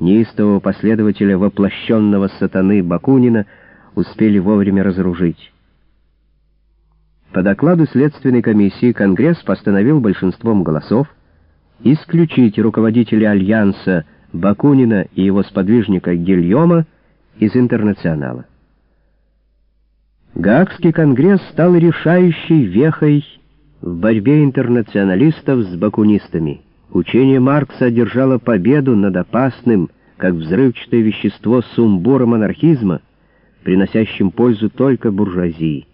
неистового последователя воплощенного сатаны Бакунина, успели вовремя разоружить. По докладу Следственной комиссии Конгресс постановил большинством голосов исключить руководителя Альянса Бакунина и его сподвижника Гильома из Интернационала. Гаагский конгресс стал решающей вехой в борьбе интернационалистов с бакунистами. Учение Маркса одержало победу над опасным, как взрывчатое вещество, сумбуром анархизма, приносящим пользу только буржуазии.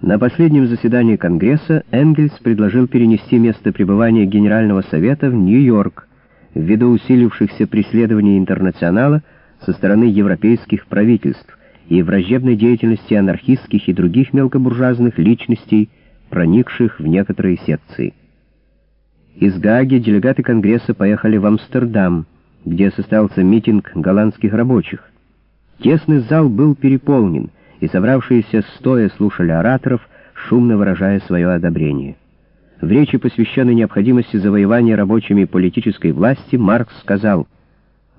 На последнем заседании Конгресса Энгельс предложил перенести место пребывания Генерального Совета в Нью-Йорк ввиду усилившихся преследований интернационала со стороны европейских правительств и враждебной деятельности анархистских и других мелкобуржуазных личностей, проникших в некоторые секции. Из Гааги делегаты Конгресса поехали в Амстердам, где состоялся митинг голландских рабочих. Тесный зал был переполнен, и собравшиеся стоя слушали ораторов, шумно выражая свое одобрение. В речи, посвященной необходимости завоевания рабочими политической власти, Маркс сказал,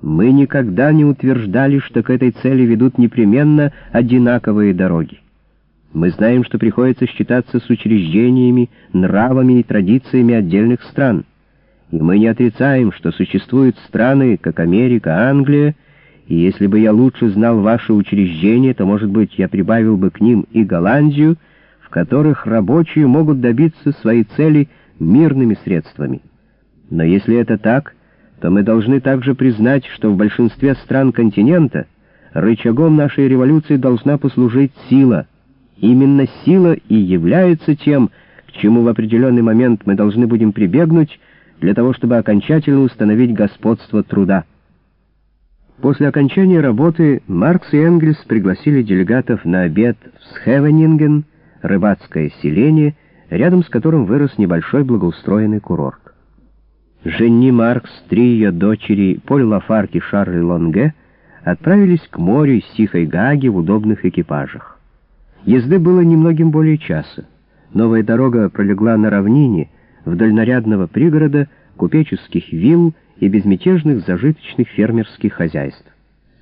«Мы никогда не утверждали, что к этой цели ведут непременно одинаковые дороги. Мы знаем, что приходится считаться с учреждениями, нравами и традициями отдельных стран. И мы не отрицаем, что существуют страны, как Америка, Англия, и если бы я лучше знал ваши учреждения, то, может быть, я прибавил бы к ним и Голландию, в которых рабочие могут добиться своей цели мирными средствами. Но если это так, то мы должны также признать, что в большинстве стран континента рычагом нашей революции должна послужить сила. Именно сила и является тем, к чему в определенный момент мы должны будем прибегнуть для того, чтобы окончательно установить господство труда. После окончания работы Маркс и Энгельс пригласили делегатов на обед в Схевенинген, рыбацкое селение, рядом с которым вырос небольшой благоустроенный курорт. Женни Маркс, три ее дочери, Поль Лафарк и Шарль Лонге, отправились к морю из Тихой Гаги в удобных экипажах. Езды было немногим более часа. Новая дорога пролегла на равнине, вдоль нарядного пригорода, купеческих вилл и безмятежных зажиточных фермерских хозяйств.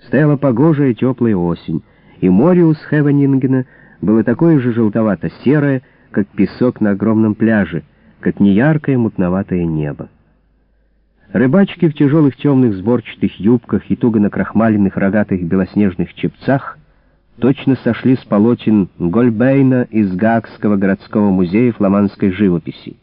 Стояла погожая теплая осень, и море у Схевенингена было такое же желтовато-серое, как песок на огромном пляже, как неяркое мутноватое небо. Рыбачки в тяжелых темных сборчатых юбках и туго накрахмаленных рогатых белоснежных чепцах точно сошли с полотен Гольбейна из Гаагского городского музея фламандской живописи.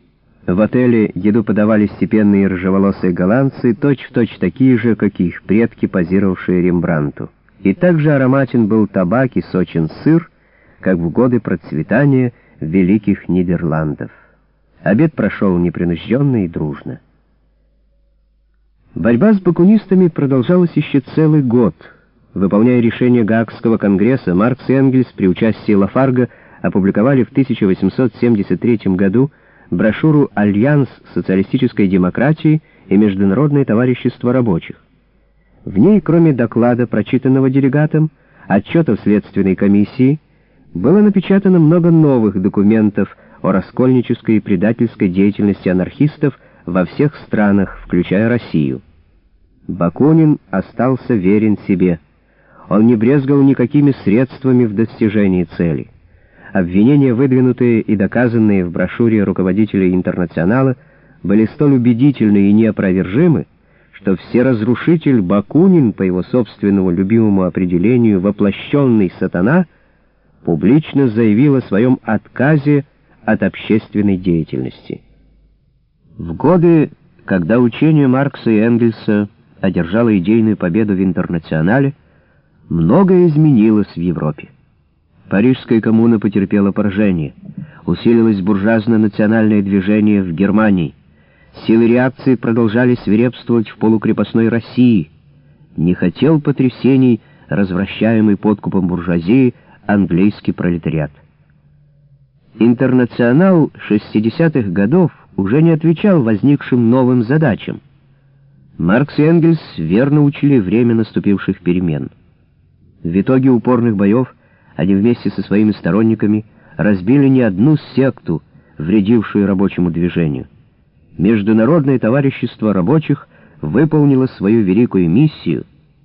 В отеле еду подавали степенные рыжеволосые голландцы, точь-в-точь точь такие же, как их предки, позировавшие Рембранту. И также ароматен был табак и сочен сыр, как в годы процветания великих Нидерландов. Обед прошел непринужденно и дружно. Борьба с бакунистами продолжалась еще целый год. Выполняя решение Гаагского конгресса, Маркс и Энгельс при участии Лафарга опубликовали в 1873 году брошюру «Альянс социалистической демократии и Международное товарищество рабочих». В ней, кроме доклада, прочитанного делегатом, отчетов Следственной комиссии, было напечатано много новых документов о раскольнической и предательской деятельности анархистов во всех странах, включая Россию. Бакунин остался верен себе. Он не брезгал никакими средствами в достижении цели. Обвинения, выдвинутые и доказанные в брошюре руководителей интернационала, были столь убедительны и неопровержимы, что всеразрушитель Бакунин, по его собственному любимому определению воплощенный сатана, публично заявил о своем отказе от общественной деятельности. В годы, когда учение Маркса и Энгельса одержало идейную победу в интернационале, многое изменилось в Европе. Парижская коммуна потерпела поражение. Усилилось буржуазно-национальное движение в Германии. Силы реакции продолжали свирепствовать в полукрепостной России. Не хотел потрясений, развращаемый подкупом буржуазии, английский пролетариат. Интернационал 60-х годов уже не отвечал возникшим новым задачам. Маркс и Энгельс верно учили время наступивших перемен. В итоге упорных боев они вместе со своими сторонниками разбили не одну секту, вредившую рабочему движению. Международное товарищество рабочих выполнила свою великую миссию —